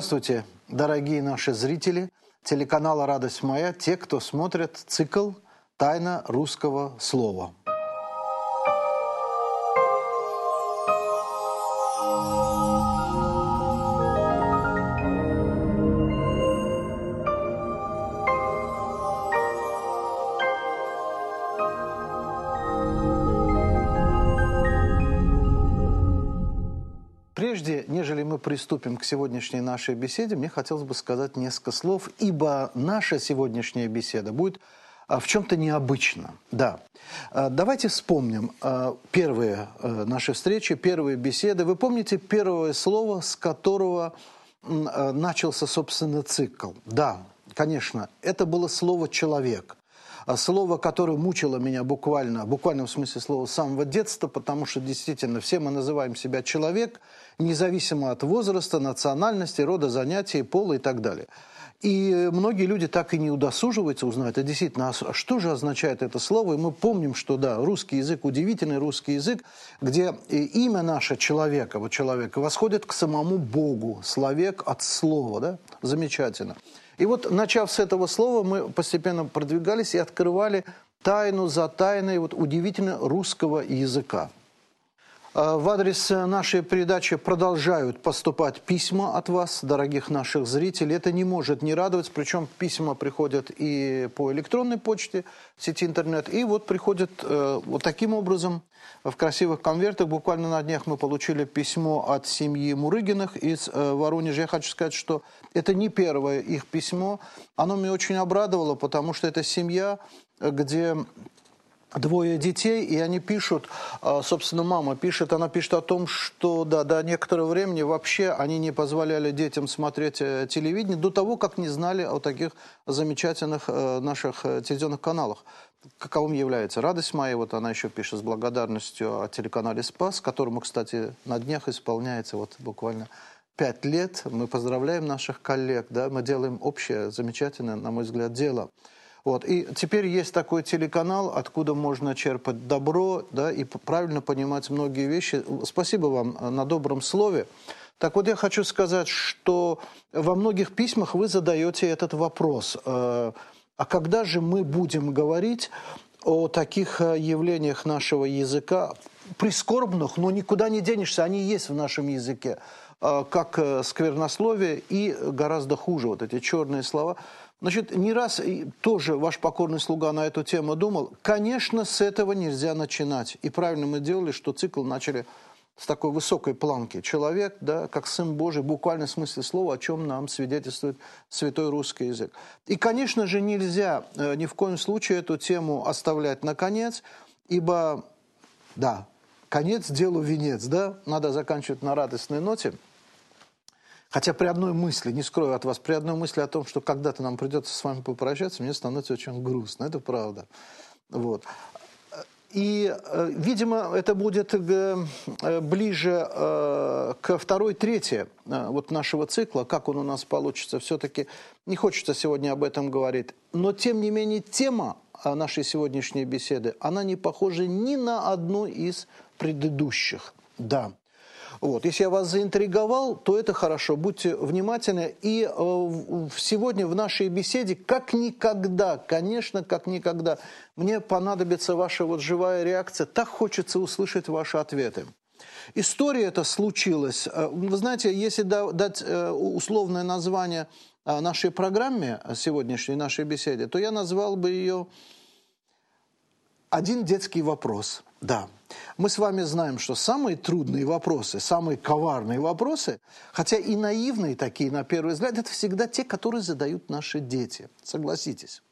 Здравствуйте, дорогие наши зрители телеканала «Радость моя», те, кто смотрит цикл «Тайна русского слова». Нежели мы приступим к сегодняшней нашей беседе, мне хотелось бы сказать несколько слов, ибо наша сегодняшняя беседа будет а, в чем-то необычно. Да. А, давайте вспомним а, первые наши встречи, первые беседы. Вы помните первое слово, с которого начался, собственно, цикл? Да, конечно, это было слово «человек». Слово, которое мучило меня буквально, в буквальном смысле слова, с самого детства, потому что действительно все мы называем себя человек, независимо от возраста, национальности, рода занятий, пола и так далее. И многие люди так и не удосуживаются узнать, а действительно, а что же означает это слово. И мы помним, что да, русский язык, удивительный русский язык, где имя наше человека, вот человека, восходит к самому Богу. Словек от слова, да? Замечательно. И вот, начав с этого слова, мы постепенно продвигались и открывали тайну за тайной вот удивительно русского языка. А, в адрес нашей передачи продолжают поступать письма от вас, дорогих наших зрителей. Это не может не радовать, причем письма приходят и по электронной почте сети интернет, и вот приходят э, вот таким образом в красивых конвертах. Буквально на днях мы получили письмо от семьи Мурыгиных из э, Воронежа. Я хочу сказать, что это не первое их письмо. Оно меня очень обрадовало, потому что это семья, где двое детей, и они пишут, а, собственно, мама пишет, она пишет о том, что да, до некоторого времени вообще они не позволяли детям смотреть э, телевидение до того, как не знали о таких замечательных э, наших э, телевизионных каналах. Каковым является «Радость моя», вот она еще пишет с благодарностью о телеканале «Спас», которому, кстати, на днях исполняется вот буквально пять лет. Мы поздравляем наших коллег, да, мы делаем общее, замечательное, на мой взгляд, дело. Вот. И теперь есть такой телеканал, откуда можно черпать добро да, и правильно понимать многие вещи. Спасибо вам э, на добром слове. Так вот, я хочу сказать, что во многих письмах вы задаете этот вопрос. Э, а когда же мы будем говорить о таких э, явлениях нашего языка, прискорбных, но никуда не денешься, они есть в нашем языке, как сквернословие и гораздо хуже, вот эти черные слова – Значит, не раз тоже ваш покорный слуга на эту тему думал. Конечно, с этого нельзя начинать. И правильно мы делали, что цикл начали с такой высокой планки. Человек, да, как Сын Божий, в буквальном смысле слова, о чем нам свидетельствует святой русский язык. И, конечно же, нельзя э, ни в коем случае эту тему оставлять на конец, ибо, да, конец делу венец, да, надо заканчивать на радостной ноте – Хотя при одной мысли, не скрою от вас, при одной мысли о том, что когда-то нам придется с вами попрощаться, мне становится очень грустно. Это правда. Вот. И, э, видимо, это будет э, ближе э, к второй трети вот нашего цикла, как он у нас получится. Все-таки не хочется сегодня об этом говорить. Но, тем не менее, тема нашей сегодняшней беседы, она не похожа ни на одну из предыдущих. Да. Вот. Если я вас заинтриговал, то это хорошо. Будьте внимательны. И э, сегодня в нашей беседе, как никогда, конечно, как никогда, мне понадобится ваша вот живая реакция. Так хочется услышать ваши ответы. История эта случилась. Э, вы знаете, если дать э, условное название нашей программе, сегодняшней нашей беседе, то я назвал бы ее «Один детский вопрос». Да. Мы с вами знаем, что самые трудные вопросы, самые коварные вопросы, хотя и наивные такие на первый взгляд, это всегда те, которые задают наши дети. Согласитесь.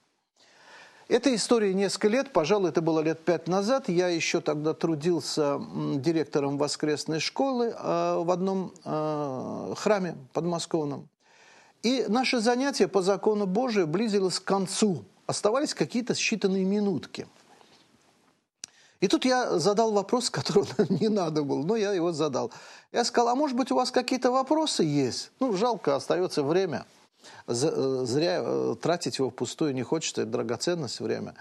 Эта история несколько лет, пожалуй, это было лет пять назад. Я еще тогда трудился директором воскресной школы э, в одном э, храме подмосковном. И наше занятие по закону Божию близилось к концу. Оставались какие-то считанные минутки – и тут я задал вопрос, который не надо было, но я его задал. Я сказал, а может быть у вас какие-то вопросы есть? Ну, жалко, остается время. Э, зря э, тратить его впустую не хочется, это драгоценность время.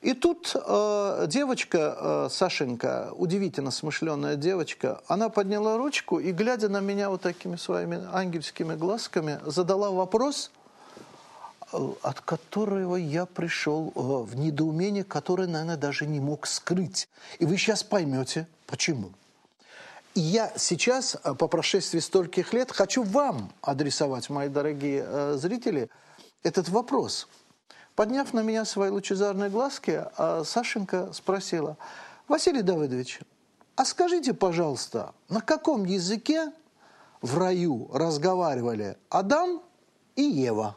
И тут э, девочка, э, Сашенька, удивительно смышленая девочка, она подняла ручку и, глядя на меня вот такими своими ангельскими глазками, задала вопрос, от которого я пришел э, в недоумение, которое, наверное, даже не мог скрыть. И вы сейчас поймете, почему. И я сейчас, э, по прошествии стольких лет, хочу вам адресовать, мои дорогие э, зрители, этот вопрос – Подняв на меня свои лучезарные глазки, Сашенька спросила, «Василий Давыдович, а скажите, пожалуйста, на каком языке в раю разговаривали Адам и Ева?»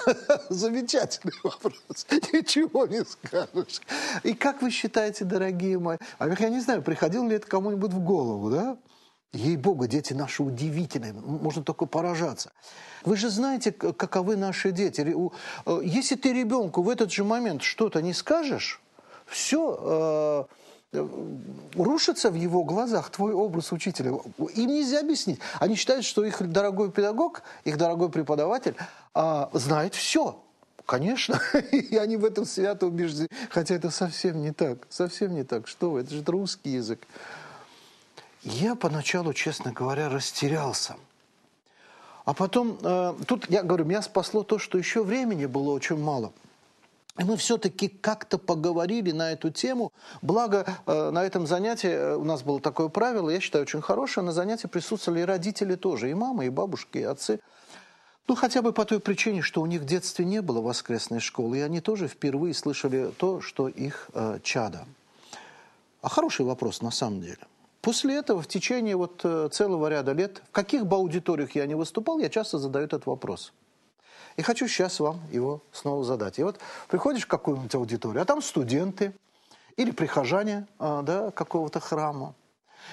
Замечательный вопрос. Ничего не скажешь. И как вы считаете, дорогие мои? А я не знаю, приходил ли это кому-нибудь в голову, да? Ей-богу, дети наши удивительные, можно только поражаться. Вы же знаете, каковы наши дети. Э, если ты ребенку в этот же момент что-то не скажешь, все э, рушится в его глазах твой образ учителя. Им нельзя объяснить. Они считают, что их дорогой педагог, их дорогой преподаватель э, знает все. Конечно, и они в этом свято убеждены. Хотя это совсем не так. Совсем не так. Что вы, это же русский язык. Я поначалу, честно говоря, растерялся. А потом, э, тут я говорю, меня спасло то, что еще времени было очень мало. И мы все-таки как-то поговорили на эту тему. Благо, э, на этом занятии э, у нас было такое правило, я считаю, очень хорошее. На занятии присутствовали и родители тоже, и мамы, и бабушки, и отцы. Ну, хотя бы по той причине, что у них в детстве не было воскресной школы, и они тоже впервые слышали то, что их э, чада. А хороший вопрос на самом деле. После этого в течение вот э, целого ряда лет, в каких бы аудиториях я не выступал, я часто задаю этот вопрос. И хочу сейчас вам его снова задать. И вот приходишь в какую-нибудь аудиторию, а там студенты или прихожане а, да, какого-то храма,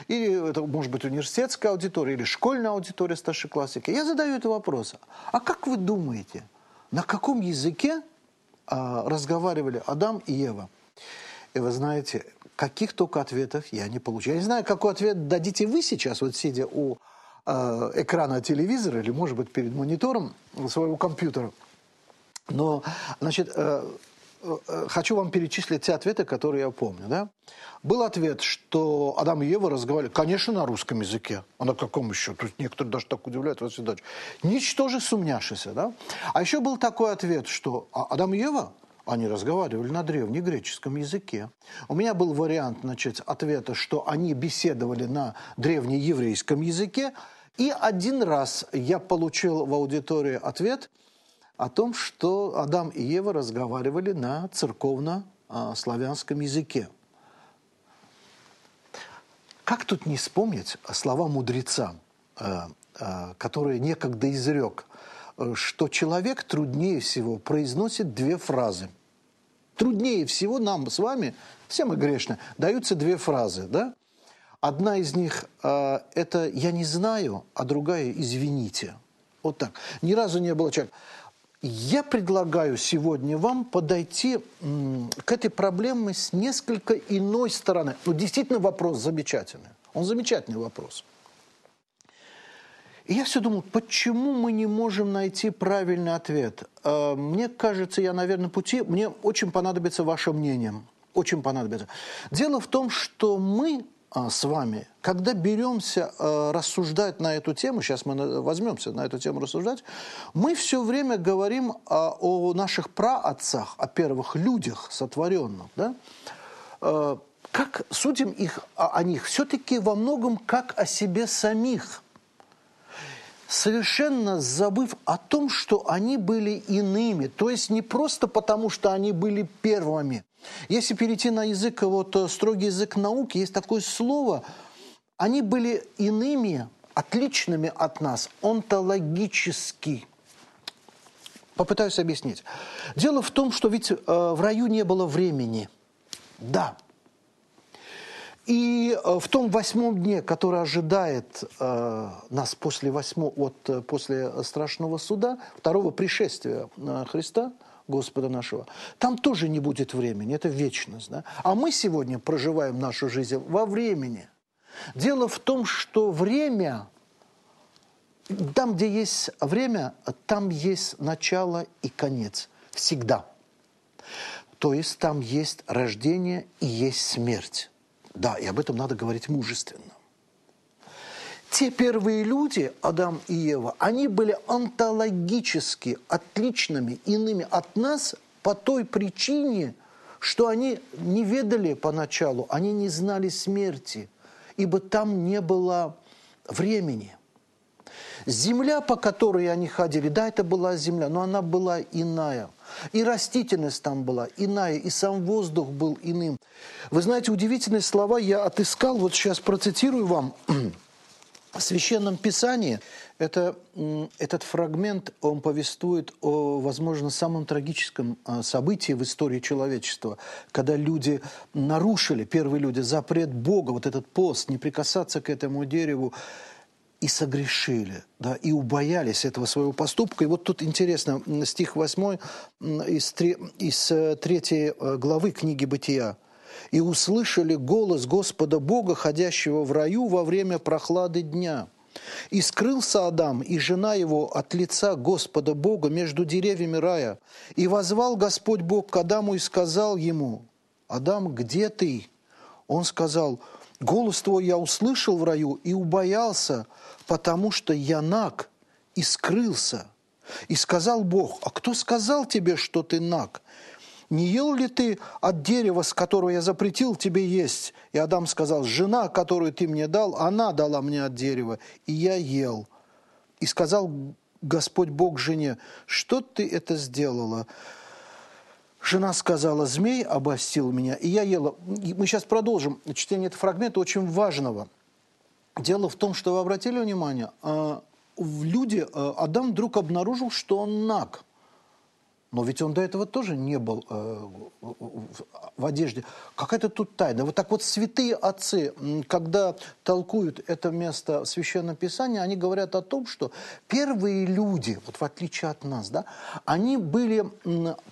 или это может быть университетская аудитория, или школьная аудитория старшеклассники. Я задаю этот вопрос. А как вы думаете, на каком языке а, разговаривали Адам и Ева? И вы знаете, каких только ответов я не получил. Я не знаю, какой ответ дадите вы сейчас, вот сидя у э, экрана телевизора или, может быть, перед монитором своего компьютера. Но, значит, э, э, хочу вам перечислить те ответы, которые я помню. Да? Был ответ, что Адам и Ева разговаривали, конечно, на русском языке. А на каком еще? Есть некоторые даже так удивляют, Василий Ильич. Ничтоже сумняшися. Да? А еще был такой ответ, что «А Адам и Ева они разговаривали на древнегреческом языке. У меня был вариант значит, ответа, что они беседовали на древнееврейском языке. И один раз я получил в аудитории ответ о том, что Адам и Ева разговаривали на церковно-славянском языке. Как тут не вспомнить слова мудреца, э, э, который некогда изрек, э, что человек труднее всего произносит две фразы – труднее всего нам с вами, все мы грешны, даются две фразы, да? Одна из них э, это «я не знаю», а другая «извините». Вот так. Ни разу не было человека. Я предлагаю сегодня вам подойти к этой проблеме с несколько иной стороны. Ну, действительно, вопрос замечательный. Он замечательный вопрос. И я все думал, почему мы не можем найти правильный ответ? Э, мне кажется, я, наверное, пути, мне очень понадобится ваше мнение. Очень понадобится. Дело в том, что мы с вами, когда беремся э, рассуждать на эту тему, сейчас мы возьмемся на эту тему рассуждать, мы все время говорим о, о наших праотцах, о первых людях сотворенных. Да? Как судим их, о них? Все-таки во многом как о себе самих – совершенно забыв о том, что они были иными. То есть не просто потому, что они были первыми. Если перейти на язык, вот э, строгий язык науки, есть такое слово, они были иными, отличными от нас, онтологически. Попытаюсь объяснить. Дело в том, что ведь э, в раю не было времени. Да, и э, в том восьмом дне, который ожидает э, нас после, восьмо, вот, э, после страшного суда, второго пришествия э, Христа, Господа нашего, там тоже не будет времени, это вечность. Да? А мы сегодня проживаем нашу жизнь во времени. Дело в том, что время, там, где есть время, там есть начало и конец. Всегда. То есть там есть рождение и есть смерть. Да, и об этом надо говорить мужественно. Те первые люди, Адам и Ева, они были онтологически отличными, иными от нас по той причине, что они не ведали поначалу, они не знали смерти, ибо там не было времени. Земля, по которой они ходили, да, это была земля, но она была иная. И растительность там была иная, и сам воздух был иным. Вы знаете, удивительные слова я отыскал, вот сейчас процитирую вам. В Священном Писании это, этот фрагмент, он повествует о, возможно, самом трагическом а, событии в истории человечества, когда люди нарушили, первые люди, запрет Бога, вот этот пост, не прикасаться к этому дереву, и согрешили, да, и убоялись этого своего поступка. И вот тут интересно, стих 8 из, 3, из 3 э, э, главы книги «Бытия». «И услышали голос Господа Бога, ходящего в раю во время прохлады дня. И скрылся Адам и жена его от лица Господа Бога между деревьями рая. И возвал Господь Бог к Адаму и сказал ему, «Адам, где ты?» Он сказал, «Голос твой я услышал в раю и убоялся, потому что я наг и скрылся. И сказал Бог, а кто сказал тебе, что ты наг? Не ел ли ты от дерева, с которого я запретил тебе есть? И Адам сказал, жена, которую ты мне дал, она дала мне от дерева, и я ел. И сказал Господь Бог жене, что ты это сделала? Жена сказала, змей обостил меня, и я ела. Мы сейчас продолжим чтение этого фрагмента очень важного – Дело в том, что вы обратили внимание, а, люди а, Адам вдруг обнаружил, что он наг. Но ведь он до этого тоже не был э, в одежде. Какая-то тут тайна. Вот так вот святые отцы, когда толкуют это место в Священном Писании, они говорят о том, что первые люди, вот в отличие от нас, да, они были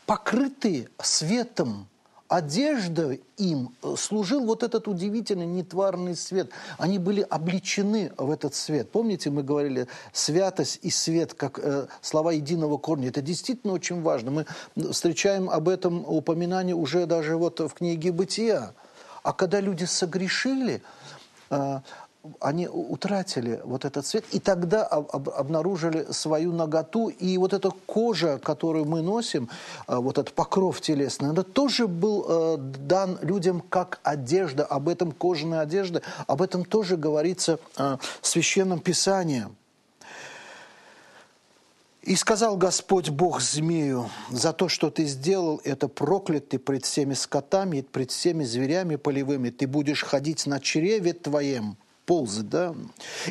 покрыты светом одежда им э, служил вот этот удивительный нетварный свет. Они были обличены в этот свет. Помните, мы говорили, святость и свет, как э, слова единого корня. Это действительно очень важно. Мы встречаем об этом упоминание уже даже вот в книге «Бытия». А когда люди согрешили, э, они утратили вот этот цвет, и тогда об, обнаружили свою наготу, и вот эта кожа, которую мы носим, э, вот этот покров телесный, это тоже был э, дан людям как одежда, об этом кожаная одежда, об этом тоже говорится э, в Священном Писании. И сказал Господь Бог змею, за то, что ты сделал, это проклят ты пред всеми скотами, пред всеми зверями полевыми. Ты будешь ходить на чреве твоем, ползать, да?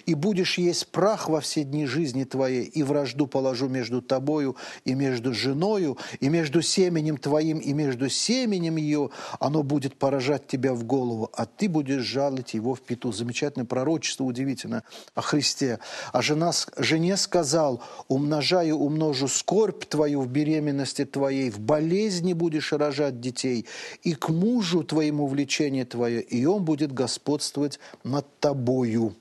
«И будешь есть прах во все дни жизни твоей, и вражду положу между тобою и между женою, и между семенем твоим и между семенем ее, оно будет поражать тебя в голову, а ты будешь жалить его в пету». Замечательное пророчество, удивительно, о Христе. А жена, жене сказал, умножаю, умножу скорбь твою в беременности твоей, в болезни будешь рожать детей, и к мужу твоему влечение твое, и он будет господствовать над тобой тобою.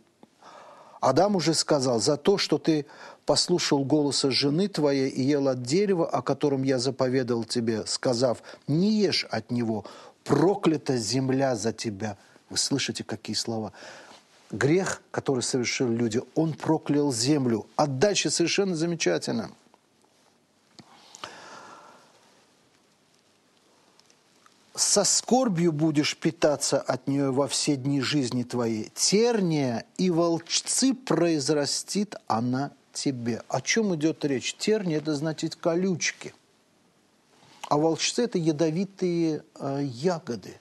Адам уже сказал, за то, что ты послушал голоса жены твоей и ел от дерева, о котором я заповедал тебе, сказав, не ешь от него, проклята земля за тебя. Вы слышите, какие слова? Грех, который совершили люди, он проклял землю. А дальше совершенно замечательно – со скорбью будешь питаться от нее во все дни жизни твоей. Терния и волчцы произрастит она тебе. О чем идет речь? Терния – это значит колючки. А волчцы – это ядовитые э, ягоды.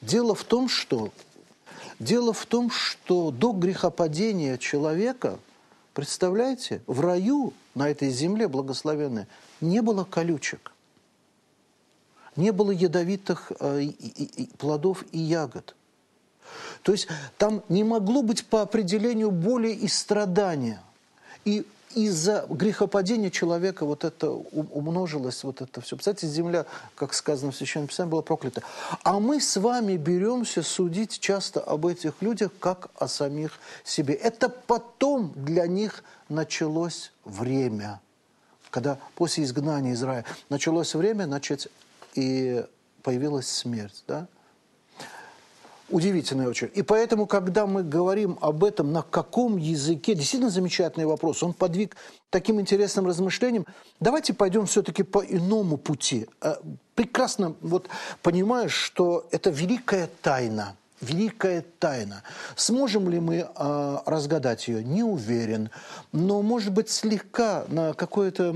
Дело в том, что Дело в том, что до грехопадения человека, представляете, в раю на этой земле благословенной не было колючек не было ядовитых э, плодов и ягод. То есть там не могло быть по определению боли и страдания. И из-за грехопадения человека вот это умножилось, вот это все. Представляете, земля, как сказано в Священном Писании, была проклята. А мы с вами беремся судить часто об этих людях, как о самих себе. Это потом для них началось время. Когда после изгнания из рая началось время, значит, и появилась смерть, да? Удивительная очень. И поэтому, когда мы говорим об этом, на каком языке, действительно замечательный вопрос, он подвиг таким интересным размышлениям. Давайте пойдем все-таки по иному пути. Э, прекрасно вот понимаешь, что это великая тайна – великая тайна. Сможем ли мы э, разгадать ее? Не уверен. Но, может быть, слегка на какое-то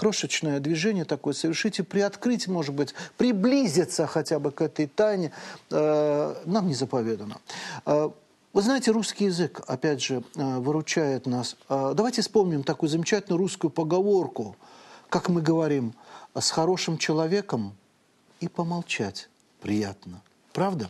крошечное движение такое совершить и приоткрыть, может быть, приблизиться хотя бы к этой тайне, э, нам не заповедано. Э, вы знаете, русский язык, опять же, э, выручает нас. Давайте вспомним такую замечательную русскую поговорку, как мы говорим, с хорошим человеком и помолчать приятно. Правда?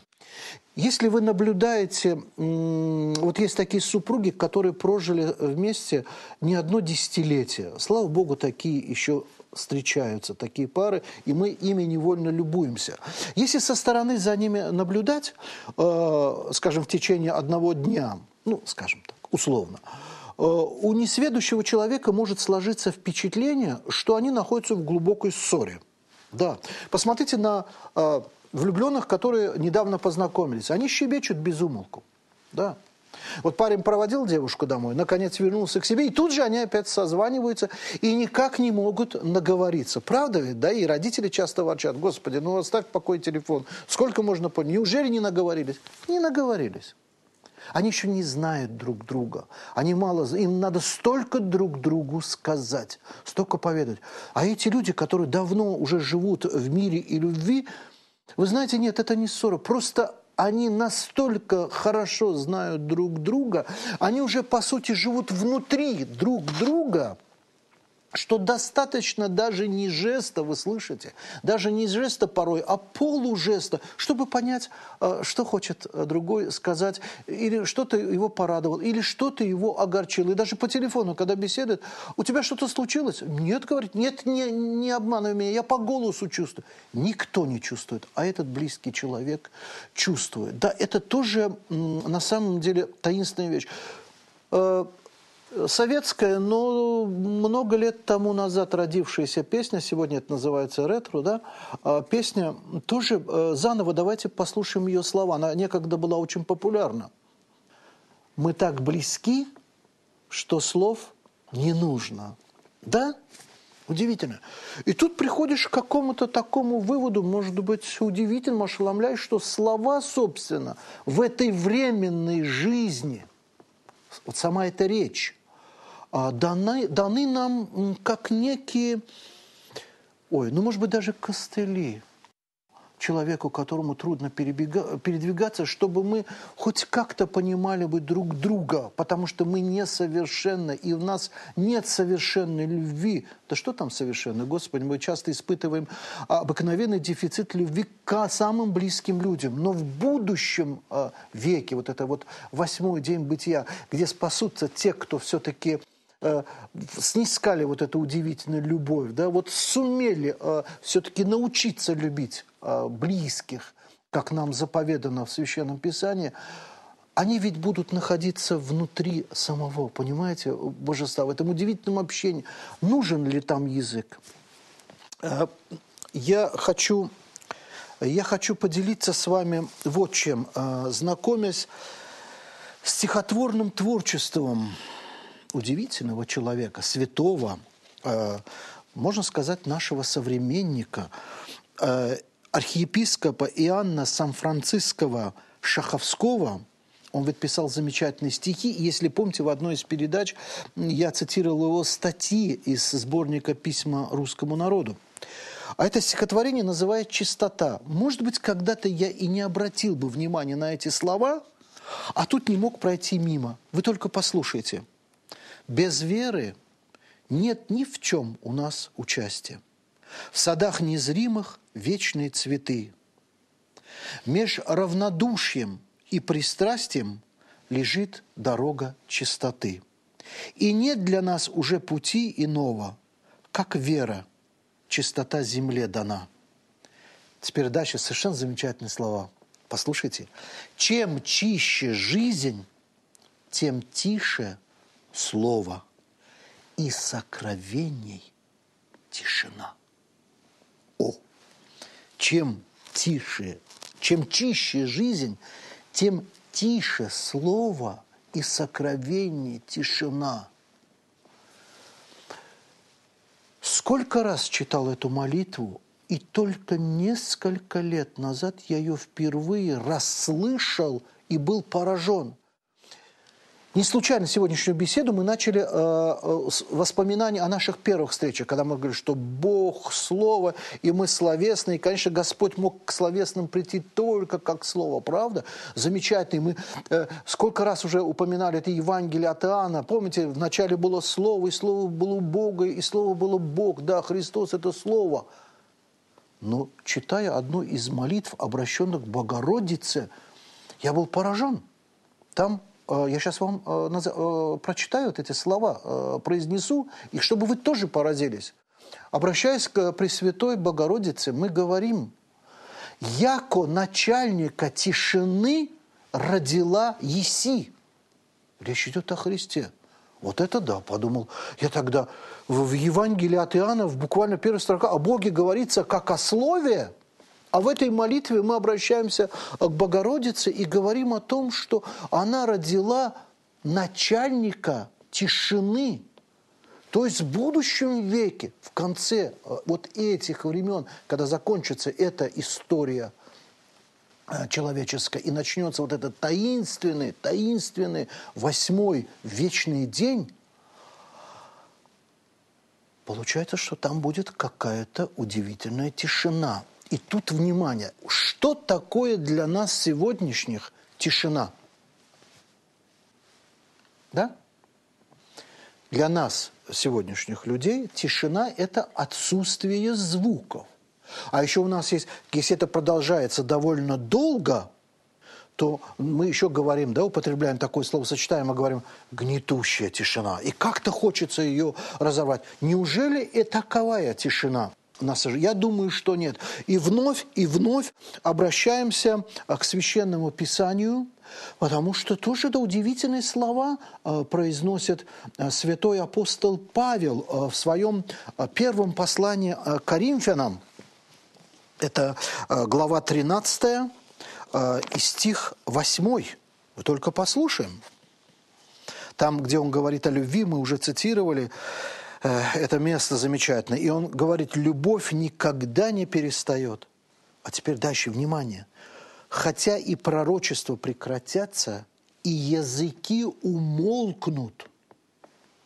Если вы наблюдаете, вот есть такие супруги, которые прожили вместе не одно десятилетие. Слава Богу, такие еще встречаются, такие пары, и мы ими невольно любуемся. Если со стороны за ними наблюдать, э, скажем, в течение одного дня, ну, скажем так, условно, э, у несведущего человека может сложиться впечатление, что они находятся в глубокой ссоре. Да. Посмотрите на э, влюбленных, которые недавно познакомились. Они щебечут без умолку. Да. Вот парень проводил девушку домой, наконец вернулся к себе, и тут же они опять созваниваются и никак не могут наговориться. Правда ведь, да? И родители часто ворчат, господи, ну оставь в покое телефон. Сколько можно понять? Неужели не наговорились? Не наговорились. Они еще не знают друг друга. Они мало, им надо столько друг другу сказать, столько поведать. А эти люди, которые давно уже живут в мире и любви, вы знаете, нет, это не ссора. Просто они настолько хорошо знают друг друга, они уже, по сути, живут внутри друг друга – что достаточно даже не жеста, вы слышите, даже не жеста порой, а полужеста, чтобы понять, э, что хочет э, другой сказать, или что-то его порадовал, или что-то его огорчило. И даже по телефону, когда беседует, у тебя что-то случилось? Нет, говорит, нет, не, не обманывай меня, я по голосу чувствую. Никто не чувствует, а этот близкий человек чувствует. Да, это тоже на самом деле таинственная вещь э, советская, но много лет тому назад родившаяся песня, сегодня это называется ретро, да, а песня тоже э, заново, давайте послушаем ее слова, она некогда была очень популярна. «Мы так близки, что слов не нужно». Да? Удивительно. И тут приходишь к какому-то такому выводу, может быть, удивительно, ошеломляешь, что слова, собственно, в этой временной жизни, вот сама эта речь, даны, даны нам как некие, ой, ну, может быть, даже костыли человеку, которому трудно перебега, передвигаться, чтобы мы хоть как-то понимали бы друг друга, потому что мы несовершенны, и у нас нет совершенной любви. Да что там совершенно, Господи, мы часто испытываем обыкновенный дефицит любви к самым близким людям. Но в будущем а, веке, вот это вот восьмой день бытия, где спасутся те, кто все-таки э, снискали вот эту удивительную любовь, да, вот сумели э, все-таки научиться любить э, близких, как нам заповедано в Священном Писании, они ведь будут находиться внутри самого, понимаете, божества, в этом удивительном общении. Нужен ли там язык? Э, я хочу, я хочу поделиться с вами вот чем, знакомясь с стихотворным творчеством удивительного человека, святого, э, можно сказать, нашего современника, э, архиепископа Иоанна Сан-Франциского Шаховского, он ведь писал замечательные стихи. Если помните, в одной из передач я цитировал его статьи из сборника «Письма русскому народу». А это стихотворение называет «Чистота». Может быть, когда-то я и не обратил бы внимания на эти слова, а тут не мог пройти мимо. Вы только послушайте – без веры нет ни в чем у нас участия. В садах незримых вечные цветы. Меж равнодушием и пристрастием лежит дорога чистоты. И нет для нас уже пути иного, как вера, чистота земле дана. Теперь дальше совершенно замечательные слова. Послушайте. Чем чище жизнь, тем тише – слово и сокровенней тишина. О! чем тише, чем чище жизнь, тем тише слово и сокровение тишина. Сколько раз читал эту молитву, и только несколько лет назад я ее впервые расслышал и был поражен. Не случайно сегодняшнюю беседу мы начали э, э, с воспоминания о наших первых встречах, когда мы говорили, что Бог, Слово, и мы словесные. И, конечно, Господь мог к словесным прийти только как Слово, правда? Замечательно. Мы э, сколько раз уже упоминали это Евангелие от Иоанна. Помните, вначале было Слово, и Слово было у Бога, и Слово было Бог. Да, Христос – это Слово. Но читая одну из молитв, обращенных к Богородице, я был поражен. Там я сейчас вам э, э, прочитаю вот эти слова, произнесу, и чтобы вы тоже поразились. Обращаясь к Пресвятой Богородице, мы говорим, «Яко начальника тишины родила Еси». Речь идет о Христе. Вот это да, подумал. Я тогда в Евангелии от Иоанна, в буквально первой строка, о Боге говорится как о слове – а в этой молитве мы обращаемся к Богородице и говорим о том, что она родила начальника тишины. То есть в будущем веке, в конце э, вот этих времен, когда закончится эта история э, человеческая, и начнется вот этот таинственный, таинственный восьмой вечный день, получается, что там будет какая-то удивительная тишина. И тут внимание, что такое для нас сегодняшних тишина? Да? Для нас, сегодняшних людей, тишина – это отсутствие звуков. А еще у нас есть, если это продолжается довольно долго, то мы еще говорим, да, употребляем такое словосочетание, мы говорим «гнетущая тишина». И как-то хочется ее разорвать. Неужели и таковая тишина? Нас, я думаю, что нет. И вновь и вновь обращаемся а, к священному писанию, потому что тоже да, удивительные слова а, произносит а, святой апостол Павел в своем первом послании к Коринфянам. Это глава 13 и стих 8. Мы только послушаем. Там, где он говорит о любви, мы уже цитировали, это место замечательно. И он говорит, любовь никогда не перестает. А теперь дальше, внимание. Хотя и пророчества прекратятся, и языки умолкнут.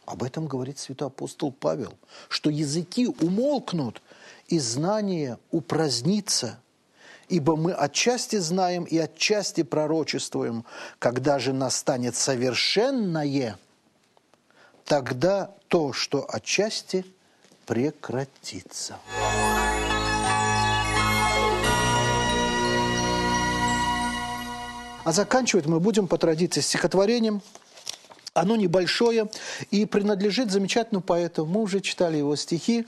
Об этом говорит святой апостол Павел, что языки умолкнут, и знание упразднится. Ибо мы отчасти знаем и отчасти пророчествуем, когда же настанет совершенное – тогда то, что отчасти прекратится. А заканчивать мы будем по традиции стихотворением. Оно небольшое и принадлежит замечательному поэту. Мы уже читали его стихи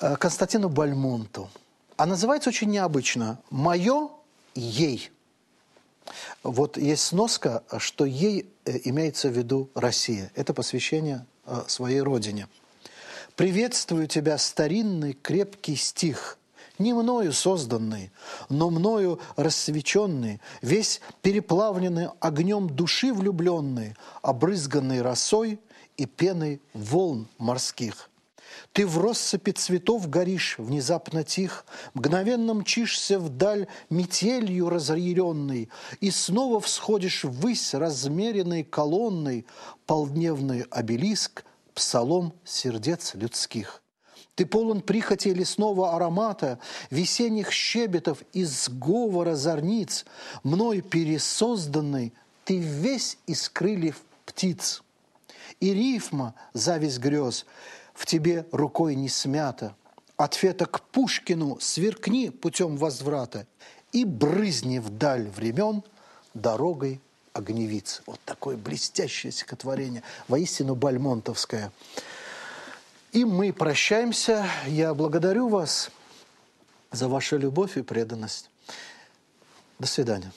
э, Константину Бальмонту. А называется очень необычно «Мое ей». Вот есть сноска, что ей э, имеется в виду Россия. Это посвящение э, своей родине. «Приветствую тебя, старинный крепкий стих, не мною созданный, но мною рассвеченный, весь переплавленный огнем души влюбленный, обрызганный росой и пеной волн морских. Ты в россыпи цветов горишь, внезапно тих, Мгновенно мчишься вдаль метелью разъяренной, И снова всходишь ввысь размеренной колонной, Полдневный обелиск, псалом сердец людских. Ты полон прихоти лесного аромата, Весенних щебетов из говора зорниц, Мной пересозданный, ты весь из крыльев птиц. И рифма, зависть грез – в тебе рукой не смята. Ответа к Пушкину сверкни путем возврата и брызни вдаль времен дорогой огневиц. Вот такое блестящее стихотворение, воистину бальмонтовское. И мы прощаемся. Я благодарю вас за вашу любовь и преданность. До свидания.